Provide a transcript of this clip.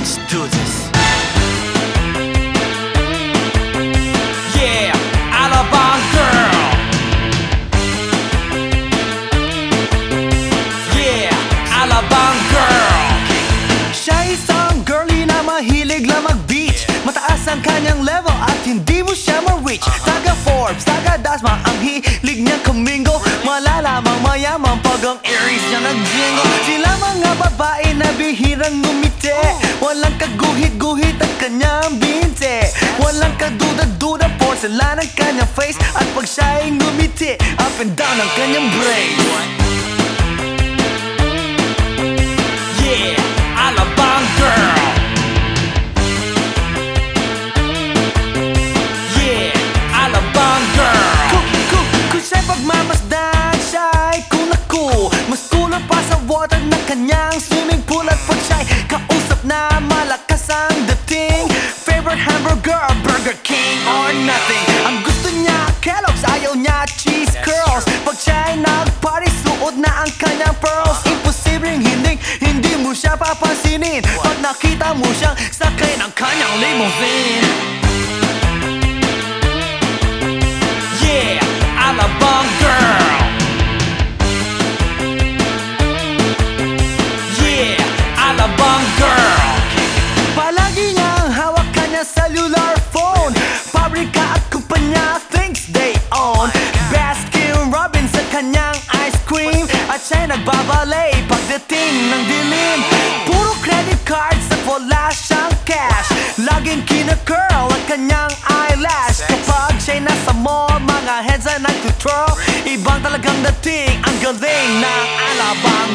do this. Yeah, Alabang girl. Yeah, Alabang girl. Siya isang girly na mahilig lang mag-beach. Mataas ang kanyang level at hindi mo siya ma-reach. Taga Forbes, taga Dasma, ang hilig niyang kumingo. Malalamang mayaman pag ang earrings niya nag-jingle. Sila mga babae na bihirang ngumiti Walang kaguhit-guhit ang kanyang binte. Walang kaduda-duda porcelain ang kanyang face. At pag siya ay ngumiti, up and down ang kanyang brace Favorite hamburger, Burger King or nothing. Ang gusto niya Kellogg's, ayaw niya cheese curls. Pag siya'y nag-party, suot na ang kanyang pearls. Imposibleng hindi, hindi mo siya papansinin. Pag nakita mo siyang sakay ng kanyang limousine cream. At siya'y nagbabalay pagdating ng dilim. Puro credit cards at wala siyang cash. Laging kina-curl ang kanyang eyelash. Kapag siya'y nasa mall, mga heads ay nag-twirl Ibang talagang dating ang galing ng Alabang